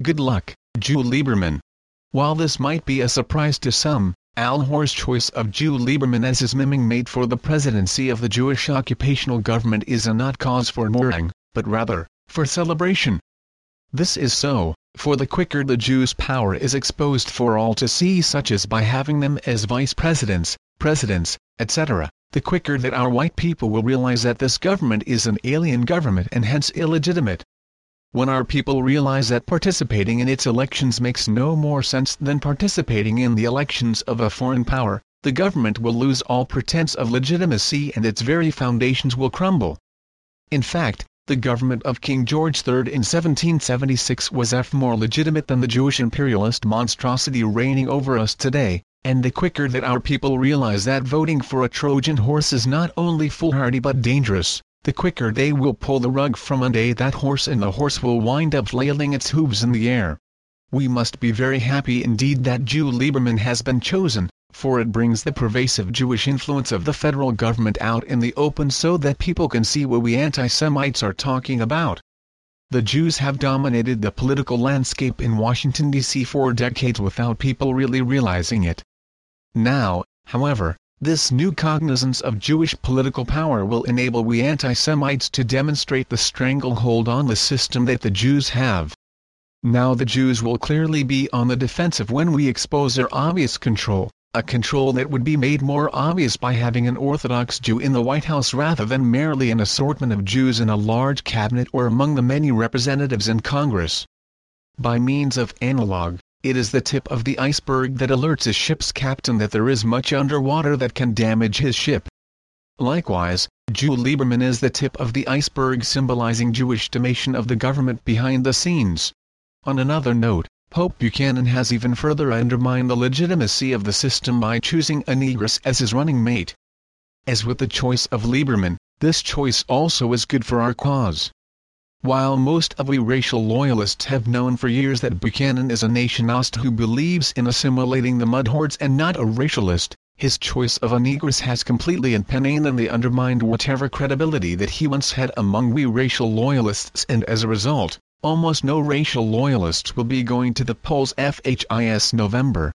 Good luck, Jew Lieberman. While this might be a surprise to some, Al Gore's choice of Jew Lieberman as his miming mate for the presidency of the Jewish occupational government is a not cause for mourning, but rather, for celebration. This is so, for the quicker the Jews' power is exposed for all to see such as by having them as vice presidents, presidents, etc., the quicker that our white people will realize that this government is an alien government and hence illegitimate. When our people realize that participating in its elections makes no more sense than participating in the elections of a foreign power, the government will lose all pretense of legitimacy and its very foundations will crumble. In fact, the government of King George III in 1776 was f more legitimate than the Jewish imperialist monstrosity reigning over us today, and the quicker that our people realize that voting for a Trojan horse is not only foolhardy but dangerous, the quicker they will pull the rug from under that horse and the horse will wind up flailing its hooves in the air. We must be very happy indeed that Jew Lieberman has been chosen, for it brings the pervasive Jewish influence of the federal government out in the open so that people can see what we anti-Semites are talking about. The Jews have dominated the political landscape in Washington, D.C. for decades without people really realizing it. Now, however, this new cognizance of Jewish political power will enable we anti-Semites to demonstrate the stranglehold on the system that the Jews have. Now the Jews will clearly be on the defensive when we expose their obvious control, a control that would be made more obvious by having an Orthodox Jew in the White House rather than merely an assortment of Jews in a large cabinet or among the many representatives in Congress. By means of analog, it is the tip of the iceberg that alerts a ship's captain that there is much underwater that can damage his ship. Likewise, Jew Lieberman is the tip of the iceberg symbolizing Jewish domation of the government behind the scenes. On another note, Pope Buchanan has even further undermined the legitimacy of the system by choosing a negress as his running mate. As with the choice of Lieberman, this choice also is good for our cause. While most of we racial loyalists have known for years that Buchanan is a nationalist who believes in assimilating the mudhordes and not a racialist, his choice of a negress has completely and permanently undermined whatever credibility that he once had among we racial loyalists and as a result, almost no racial loyalists will be going to the polls FHIS November.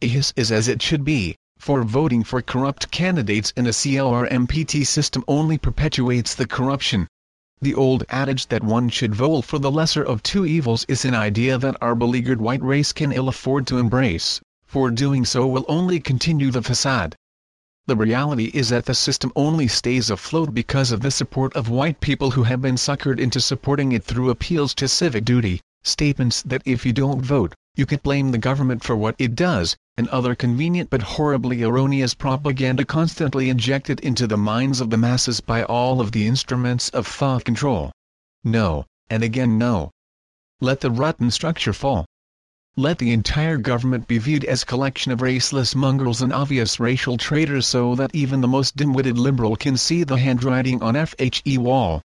This is as it should be, for voting for corrupt candidates in a CLRMPT system only perpetuates the corruption. The old adage that one should vote for the lesser of two evils is an idea that our beleaguered white race can ill afford to embrace, for doing so will only continue the facade. The reality is that the system only stays afloat because of the support of white people who have been suckered into supporting it through appeals to civic duty, statements that if you don't vote, you can blame the government for what it does, and other convenient but horribly erroneous propaganda constantly injected into the minds of the masses by all of the instruments of thought control. No, and again no. Let the rotten structure fall. Let the entire government be viewed as collection of raceless mongrels and obvious racial traitors so that even the most dim-witted liberal can see the handwriting on FHE wall.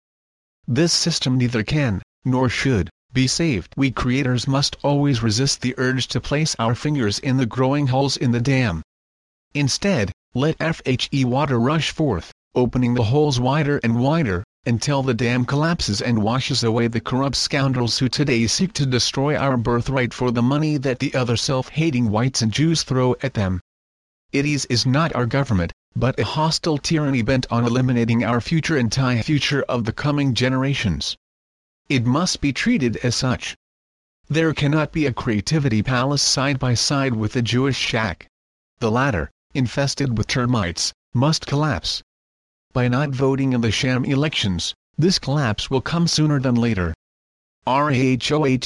This system neither can, nor should, be saved. We creators must always resist the urge to place our fingers in the growing holes in the dam. Instead, let FHE water rush forth, opening the holes wider and wider, until the dam collapses and washes away the corrupt scoundrels who today seek to destroy our birthright for the money that the other self-hating whites and Jews throw at them. It is, is not our government, but a hostile tyranny bent on eliminating our future and future of the coming generations it must be treated as such. There cannot be a creativity palace side by side with a Jewish shack. The latter, infested with termites, must collapse. By not voting in the sham elections, this collapse will come sooner than later. RAHOWA